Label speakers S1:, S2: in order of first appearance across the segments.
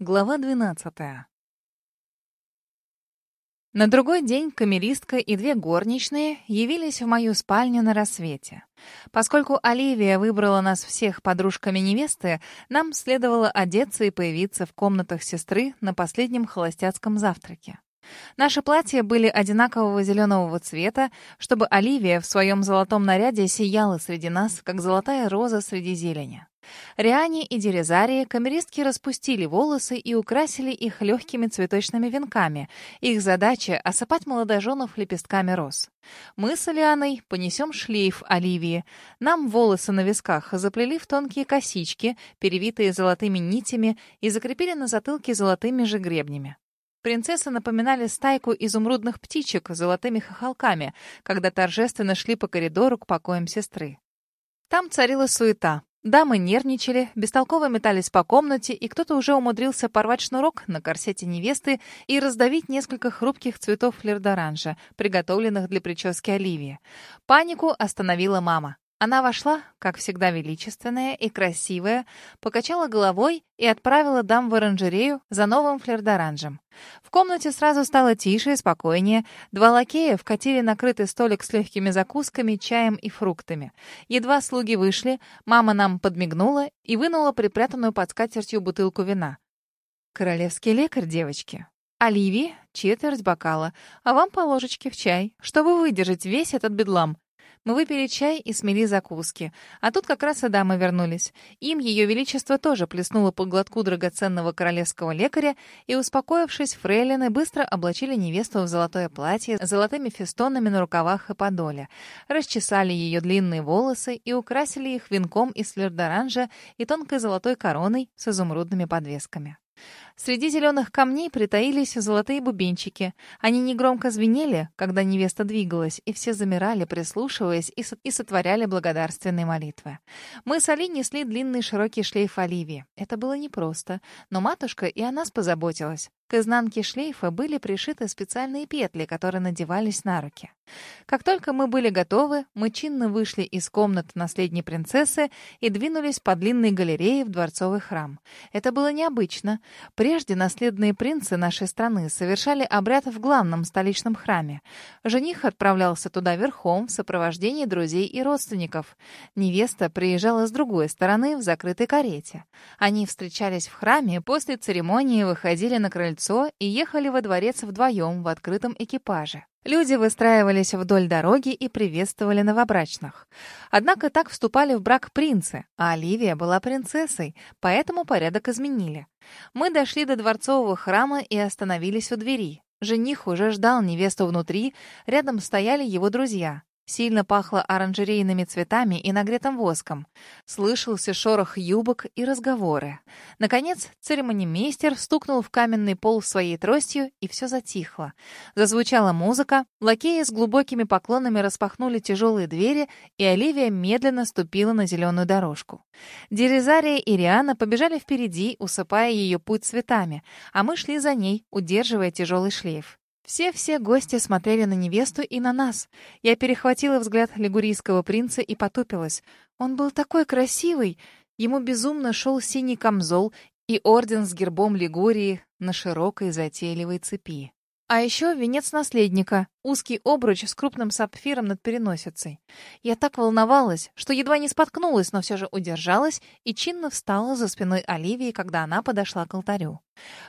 S1: Глава 12. На другой день камеристка и две горничные явились в мою спальню на рассвете. Поскольку Оливия выбрала нас всех подружками невесты, нам следовало одеться и появиться в комнатах сестры на последнем холостяцком завтраке. Наши платья были одинакового зеленого цвета, чтобы Оливия в своем золотом наряде сияла среди нас, как золотая роза среди зелени. Риане и Дерезарии камеристки распустили волосы и украсили их легкими цветочными венками. Их задача — осыпать молодоженов лепестками роз. Мы с Алианой понесем шлейф Оливии. Нам волосы на висках заплели в тонкие косички, перевитые золотыми нитями, и закрепили на затылке золотыми же гребнями. Принцессы напоминали стайку изумрудных птичек с золотыми хохолками, когда торжественно шли по коридору к покоям сестры. Там царила суета. Дамы нервничали, бестолково метались по комнате, и кто-то уже умудрился порвать шнурок на корсете невесты и раздавить несколько хрупких цветов флердоранжа, приготовленных для прически Оливии. Панику остановила мама. Она вошла, как всегда величественная и красивая, покачала головой и отправила дам в оранжерею за новым флердоранжем. В комнате сразу стало тише и спокойнее. Два лакея вкатили накрытый столик с легкими закусками, чаем и фруктами. Едва слуги вышли, мама нам подмигнула и вынула припрятанную под скатертью бутылку вина. «Королевский лекарь, девочки. Оливии — четверть бокала, а вам по ложечке в чай, чтобы выдержать весь этот бедлам. Мы выпили чай и смели закуски. А тут как раз и дамы вернулись. Им ее величество тоже плеснуло по глотку драгоценного королевского лекаря, и, успокоившись, фрейлины быстро облачили невесту в золотое платье с золотыми фестонами на рукавах и подоле, расчесали ее длинные волосы и украсили их венком из флердоранжа и тонкой золотой короной с изумрудными подвесками. Среди зеленых камней притаились золотые бубенчики. Они негромко звенели, когда невеста двигалась, и все замирали, прислушиваясь, и, сотворяли благодарственные молитвы. Мы с Али несли длинный широкий шлейф Оливии. Это было непросто, но матушка и о нас позаботилась. К изнанке шлейфа были пришиты специальные петли, которые надевались на руки. Как только мы были готовы, мы чинно вышли из комнат наследней принцессы и двинулись по длинной галерее в дворцовый храм. Это было необычно. Прежде наследные принцы нашей страны совершали обряд в главном столичном храме. Жених отправлялся туда верхом в сопровождении друзей и родственников. Невеста приезжала с другой стороны в закрытой карете. Они встречались в храме, после церемонии выходили на крыльцо крыльцо и ехали во дворец вдвоем в открытом экипаже. Люди выстраивались вдоль дороги и приветствовали новобрачных. Однако так вступали в брак принцы, а Оливия была принцессой, поэтому порядок изменили. Мы дошли до дворцового храма и остановились у двери. Жених уже ждал невесту внутри, рядом стояли его друзья. Сильно пахло оранжерейными цветами и нагретым воском. Слышался шорох юбок и разговоры. Наконец, церемонимейстер стукнул в каменный пол своей тростью, и все затихло. Зазвучала музыка, лакеи с глубокими поклонами распахнули тяжелые двери, и Оливия медленно ступила на зеленую дорожку. Дерезария и Риана побежали впереди, усыпая ее путь цветами, а мы шли за ней, удерживая тяжелый шлейф. Все-все гости смотрели на невесту и на нас. Я перехватила взгляд лигурийского принца и потупилась. Он был такой красивый. Ему безумно шел синий камзол и орден с гербом Лигурии на широкой затейливой цепи. А еще венец наследника, узкий обруч с крупным сапфиром над переносицей. Я так волновалась, что едва не споткнулась, но все же удержалась и чинно встала за спиной Оливии, когда она подошла к алтарю.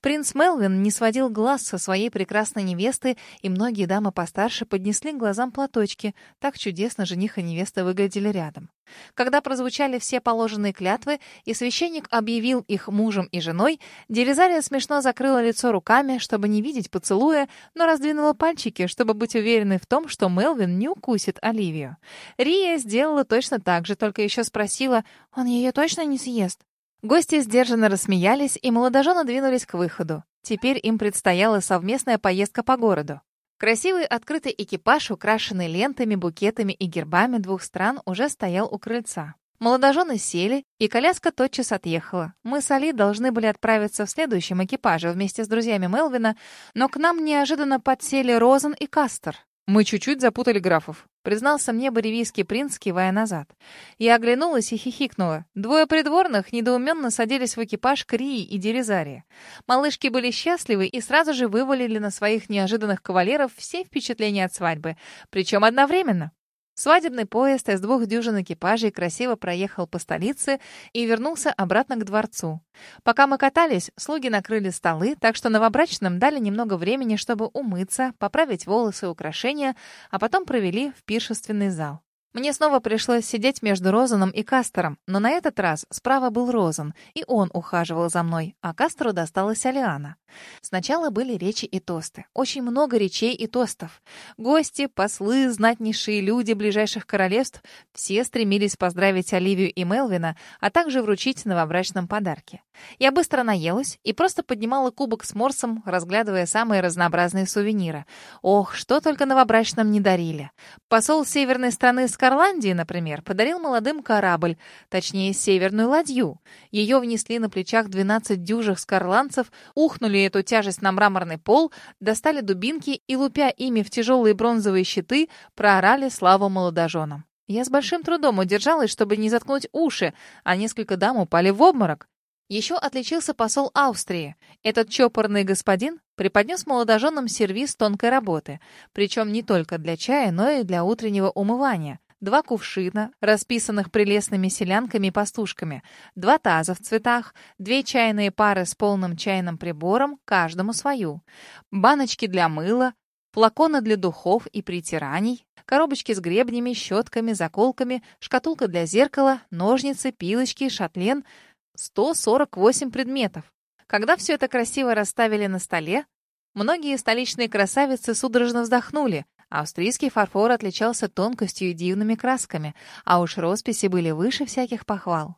S1: Принц Мелвин не сводил глаз со своей прекрасной невесты, и многие дамы постарше поднесли глазам платочки. Так чудесно жених и невеста выглядели рядом. Когда прозвучали все положенные клятвы, и священник объявил их мужем и женой, Дерезария смешно закрыла лицо руками, чтобы не видеть поцелуя, но раздвинула пальчики, чтобы быть уверенной в том, что Мелвин не укусит Оливию. Рия сделала точно так же, только еще спросила, «Он ее точно не съест?» Гости сдержанно рассмеялись, и молодожены двинулись к выходу. Теперь им предстояла совместная поездка по городу. Красивый открытый экипаж, украшенный лентами, букетами и гербами двух стран, уже стоял у крыльца. Молодожены сели, и коляска тотчас отъехала. Мы с Али должны были отправиться в следующем экипаже вместе с друзьями Мелвина, но к нам неожиданно подсели Розен и Кастер. Мы чуть-чуть запутали графов. Признался мне боревийский принц, кивая назад. Я оглянулась и хихикнула. Двое придворных недоуменно садились в экипаж Крии и Дерезария. Малышки были счастливы и сразу же вывалили на своих неожиданных кавалеров все впечатления от свадьбы. Причем одновременно. Свадебный поезд из двух дюжин экипажей красиво проехал по столице и вернулся обратно к дворцу. Пока мы катались, слуги накрыли столы, так что новобрачным дали немного времени, чтобы умыться, поправить волосы и украшения, а потом провели в пиршественный зал. Мне снова пришлось сидеть между Розаном и Кастером, но на этот раз справа был Розан, и он ухаживал за мной, а Кастеру досталась Алиана. Сначала были речи и тосты. Очень много речей и тостов. Гости, послы, знатнейшие люди ближайших королевств все стремились поздравить Оливию и Мелвина, а также вручить новобрачным подарки. Я быстро наелась и просто поднимала кубок с морсом, разглядывая самые разнообразные сувениры. Ох, что только новобрачным не дарили. Посол северной страны с Скарландии, например, подарил молодым корабль, точнее, северную ладью. Ее внесли на плечах 12 дюжих скарландцев, ухнули эту тяжесть на мраморный пол, достали дубинки и, лупя ими в тяжелые бронзовые щиты, проорали славу молодоженам. Я с большим трудом удержалась, чтобы не заткнуть уши, а несколько дам упали в обморок. Еще отличился посол Австрии. Этот чопорный господин преподнес молодоженам сервиз тонкой работы, причем не только для чая, но и для утреннего умывания два кувшина, расписанных прелестными селянками пастушками, два таза в цветах, две чайные пары с полным чайным прибором, каждому свою, баночки для мыла, флаконы для духов и притираний, коробочки с гребнями, щетками, заколками, шкатулка для зеркала, ножницы, пилочки, шатлен — 148 предметов. Когда все это красиво расставили на столе, многие столичные красавицы судорожно вздохнули, Австрийский фарфор отличался тонкостью и дивными красками, а уж росписи были выше всяких похвал.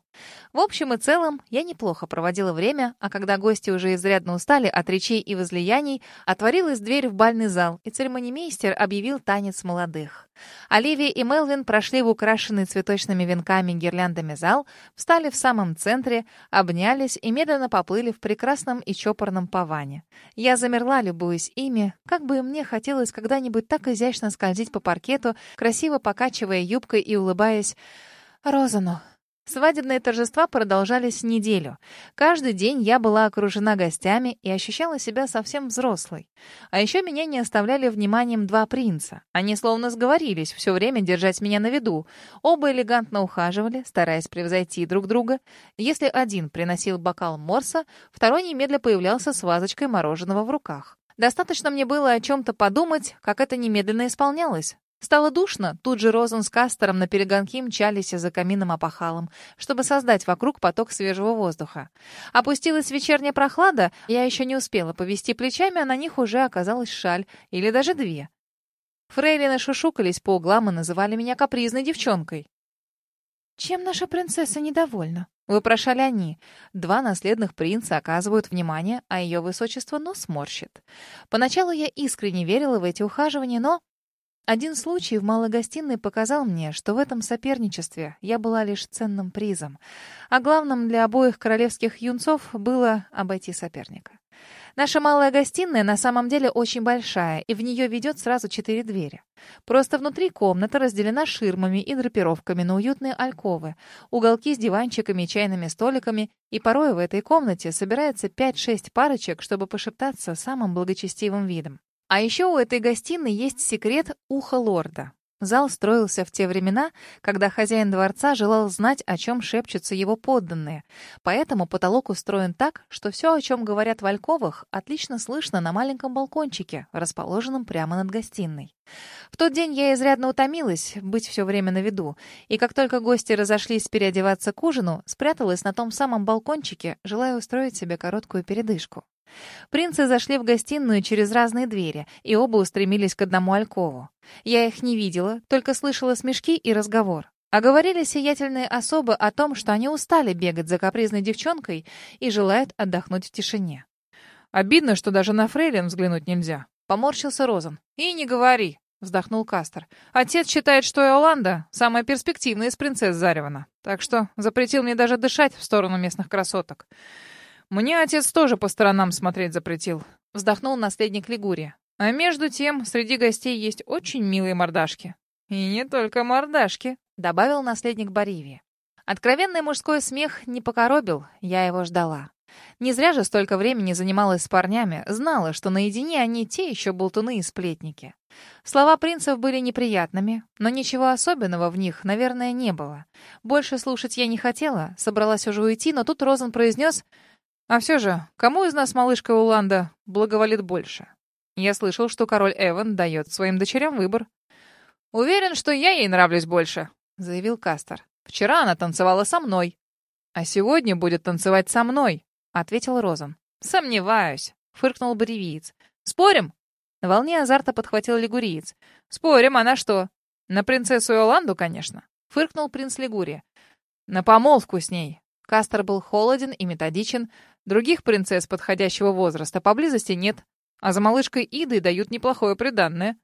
S1: В общем и целом, я неплохо проводила время, а когда гости уже изрядно устали от речей и возлияний, отворилась дверь в бальный зал, и церемонимейстер объявил танец молодых. Оливия и Мелвин прошли в украшенный цветочными венками гирляндами зал, встали в самом центре, обнялись и медленно поплыли в прекрасном и чопорном паване. Я замерла, любуясь ими, как бы мне хотелось когда-нибудь так изящно скользить по паркету, красиво покачивая юбкой и улыбаясь «Розану». Свадебные торжества продолжались неделю. Каждый день я была окружена гостями и ощущала себя совсем взрослой. А еще меня не оставляли вниманием два принца. Они словно сговорились все время держать меня на виду. Оба элегантно ухаживали, стараясь превзойти друг друга. Если один приносил бокал морса, второй немедля появлялся с вазочкой мороженого в руках. Достаточно мне было о чем-то подумать, как это немедленно исполнялось. Стало душно, тут же Розен с Кастером на перегонки мчались за камином опахалом, чтобы создать вокруг поток свежего воздуха. Опустилась вечерняя прохлада, я еще не успела повести плечами, а на них уже оказалась шаль, или даже две. Фрейлины шушукались по углам и называли меня капризной девчонкой. «Чем наша принцесса недовольна?» — вопрошали они. Два наследных принца оказывают внимание, а ее высочество нос морщит. Поначалу я искренне верила в эти ухаживания, но один случай в малой гостиной показал мне, что в этом соперничестве я была лишь ценным призом, а главным для обоих королевских юнцов было обойти соперника. Наша малая гостиная на самом деле очень большая, и в нее ведет сразу четыре двери. Просто внутри комната разделена ширмами и драпировками на уютные альковы, уголки с диванчиками и чайными столиками, и порой в этой комнате собирается 5-6 парочек, чтобы пошептаться самым благочестивым видом. А еще у этой гостиной есть секрет уха лорда. Зал строился в те времена, когда хозяин дворца желал знать, о чем шепчутся его подданные. Поэтому потолок устроен так, что все, о чем говорят в Альковых, отлично слышно на маленьком балкончике, расположенном прямо над гостиной. В тот день я изрядно утомилась быть все время на виду, и как только гости разошлись переодеваться к ужину, спряталась на том самом балкончике, желая устроить себе короткую передышку. Принцы зашли в гостиную через разные двери, и оба устремились к одному алькову. Я их не видела, только слышала смешки и разговор. А говорили сиятельные особы о том, что они устали бегать за капризной девчонкой и желают отдохнуть в тишине. «Обидно, что даже на фрейлин взглянуть нельзя», — поморщился Розан. «И не говори», — вздохнул Кастер. «Отец считает, что Иоланда — самая перспективная из принцесс Заревана, так что запретил мне даже дышать в сторону местных красоток. «Мне отец тоже по сторонам смотреть запретил», — вздохнул наследник Лигурия.
S2: А между тем, среди гостей есть очень милые мордашки. И не только мордашки,
S1: добавил наследник Боривии. Откровенный мужской смех не покоробил, я его ждала. Не зря же столько времени занималась с парнями, знала, что наедине они те еще болтуны и сплетники. Слова принцев были неприятными, но ничего особенного в них, наверное, не было. Больше слушать я не хотела, собралась уже уйти, но тут Розен произнес, «А все же, кому из нас малышка Уланда благоволит больше? Я слышал, что король Эван дает своим дочерям выбор». «Уверен, что я ей нравлюсь больше», — заявил Кастер. «Вчера она танцевала со мной». «А сегодня будет танцевать со мной», — ответил Розен. «Сомневаюсь», — фыркнул Боревиец. «Спорим?» На волне азарта подхватил лигуриец. «Спорим, а на что?» «На принцессу Иоланду, конечно», — фыркнул принц Лигурия. «На помолвку с ней». Кастер был холоден и методичен. Других принцесс подходящего возраста поблизости нет. А за малышкой Идой дают неплохое приданное.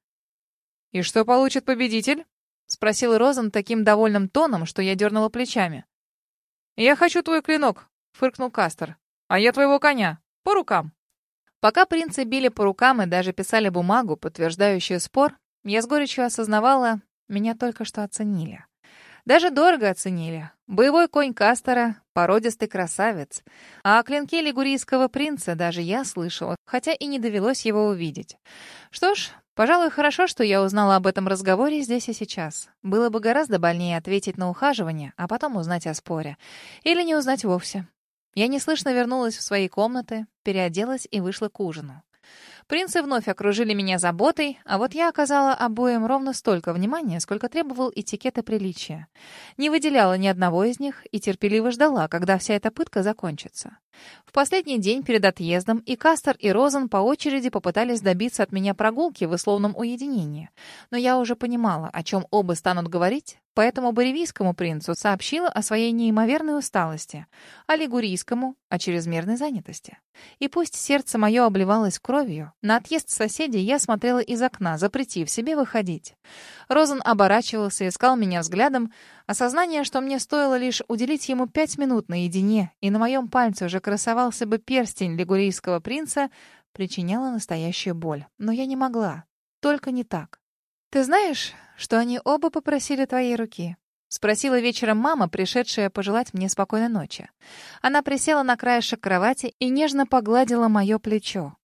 S1: «И что получит победитель?» — спросил Розен таким довольным тоном, что я дернула плечами. «Я хочу твой клинок», — фыркнул Кастер. «А я твоего коня. По рукам». Пока принцы били по рукам и даже писали бумагу, подтверждающую спор, я с горечью осознавала, меня только что оценили. Даже дорого оценили. Боевой конь Кастера — породистый красавец. А о клинке лигурийского принца даже я слышала, хотя и не довелось его увидеть. Что ж, пожалуй, хорошо, что я узнала об этом разговоре здесь и сейчас. Было бы гораздо больнее ответить на ухаживание, а потом узнать о споре. Или не узнать вовсе. Я неслышно вернулась в свои комнаты, переоделась и вышла к ужину. Принцы вновь окружили меня заботой, а вот я оказала обоим ровно столько внимания, сколько требовал этикет и приличия. Не выделяла ни одного из них и терпеливо ждала, когда вся эта пытка закончится. В последний день перед отъездом и Кастер, и Розен по очереди попытались добиться от меня прогулки в условном уединении. Но я уже понимала, о чем оба станут говорить, поэтому боревийскому принцу сообщила о своей неимоверной усталости, а лигурийскому — о чрезмерной занятости. И пусть сердце мое обливалось кровью, на отъезд соседей я смотрела из окна, запретив себе выходить. Розен оборачивался, искал меня взглядом. Осознание, что мне стоило лишь уделить ему пять минут наедине, и на моем пальце уже красовался бы перстень лигурийского принца, причиняло настоящую боль. Но я не могла. Только не так. «Ты знаешь, что они оба попросили твоей руки?» — спросила вечером мама, пришедшая пожелать мне спокойной ночи. Она присела на краешек кровати и нежно погладила мое плечо.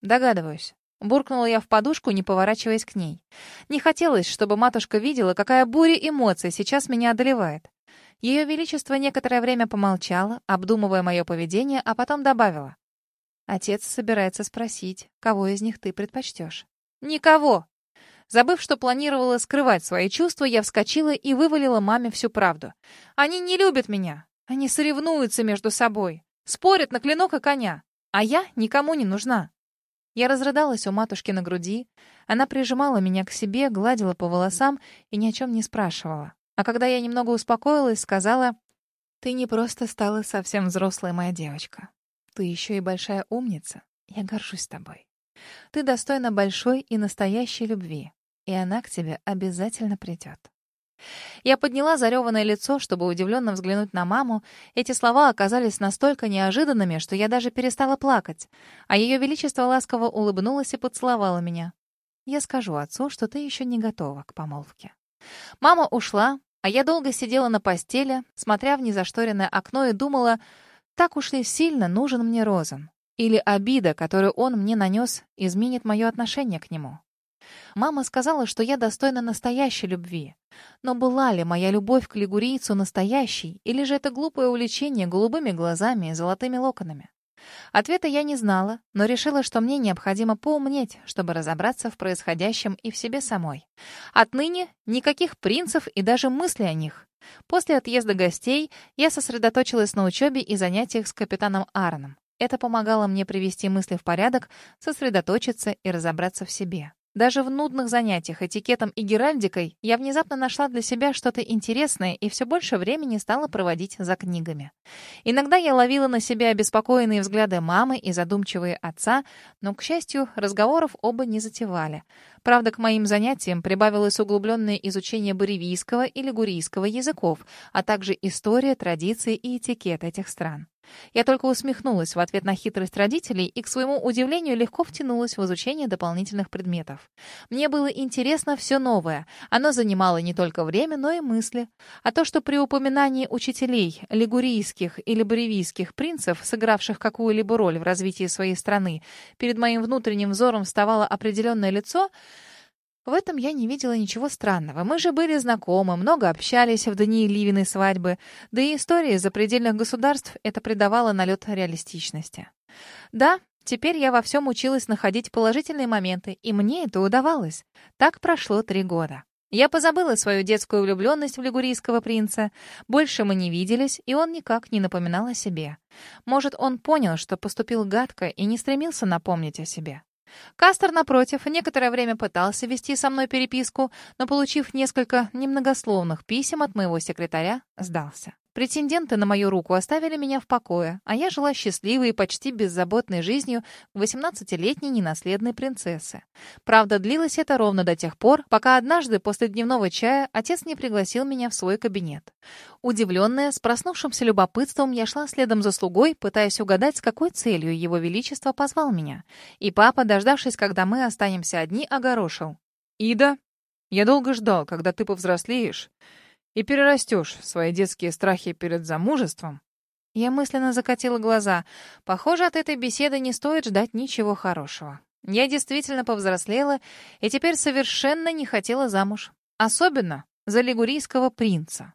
S1: «Догадываюсь». Буркнула я в подушку, не поворачиваясь к ней. Не хотелось, чтобы матушка видела, какая буря эмоций сейчас меня одолевает. Ее Величество некоторое время помолчало, обдумывая мое поведение, а потом добавила. «Отец собирается спросить, кого из них ты предпочтешь?» «Никого!» Забыв, что планировала скрывать свои чувства, я вскочила и вывалила маме всю правду. «Они не любят меня. Они соревнуются между собой. Спорят на клинок и коня. А я никому не нужна. Я разрыдалась у матушки на груди. Она прижимала меня к себе, гладила по волосам и ни о чем не спрашивала. А когда я немного успокоилась, сказала, «Ты не просто стала совсем взрослая моя девочка. Ты еще и большая умница. Я горжусь тобой. Ты достойна большой и настоящей любви, и она к тебе обязательно придет». Я подняла зареванное лицо, чтобы удивленно взглянуть на маму. Эти слова оказались настолько неожиданными, что я даже перестала плакать. А ее величество ласково улыбнулось и поцеловало меня. «Я скажу отцу, что ты еще не готова к помолвке». Мама ушла, а я долго сидела на постели, смотря в незашторенное окно и думала, так уж ли сильно нужен мне Розен? Или обида, которую он мне нанес, изменит мое отношение к нему? Мама сказала, что я достойна настоящей любви. Но была ли моя любовь к лигурийцу настоящей, или же это глупое увлечение голубыми глазами и золотыми локонами? Ответа я не знала, но решила, что мне необходимо поумнеть, чтобы разобраться в происходящем и в себе самой. Отныне никаких принцев и даже мысли о них. После отъезда гостей я сосредоточилась на учебе и занятиях с капитаном Аароном. Это помогало мне привести мысли в порядок, сосредоточиться и разобраться в себе. Даже в нудных занятиях этикетом и геральдикой я внезапно нашла для себя что-то интересное и все больше времени стала проводить за книгами. Иногда я ловила на себя обеспокоенные взгляды мамы и задумчивые отца, но, к счастью, разговоров оба не затевали. Правда, к моим занятиям прибавилось углубленное изучение буревийского и лигурийского языков, а также история, традиции и этикет этих стран. Я только усмехнулась в ответ на хитрость родителей и, к своему удивлению, легко втянулась в изучение дополнительных предметов. Мне было интересно все новое. Оно занимало не только время, но и мысли. А то, что при упоминании учителей, лигурийских или боревийских принцев, сыгравших какую-либо роль в развитии своей страны, перед моим внутренним взором вставало определенное лицо — в этом я не видела ничего странного. Мы же были знакомы, много общались в дни Ливиной свадьбы, да и истории запредельных государств это придавало налет реалистичности. Да, теперь я во всем училась находить положительные моменты, и мне это удавалось. Так прошло три года. Я позабыла свою детскую влюбленность в лигурийского принца. Больше мы не виделись, и он никак не напоминал о себе. Может, он понял, что поступил гадко и не стремился напомнить о себе. Кастер, напротив, некоторое время пытался вести со мной переписку, но, получив несколько немногословных писем от моего секретаря, сдался. Претенденты на мою руку оставили меня в покое, а я жила счастливой и почти беззаботной жизнью 18-летней ненаследной принцессы. Правда, длилось это ровно до тех пор, пока однажды после дневного чая отец не пригласил меня в свой кабинет. Удивленная, с проснувшимся любопытством, я шла следом за слугой, пытаясь угадать, с какой целью его величество позвал меня. И папа, дождавшись, когда мы останемся одни, огорошил.
S2: «Ида, я долго ждал, когда ты повзрослеешь» и перерастешь свои детские страхи перед замужеством,
S1: я мысленно закатила глаза. Похоже, от этой беседы не стоит ждать ничего хорошего. Я действительно повзрослела и теперь совершенно не хотела замуж. Особенно за лигурийского принца.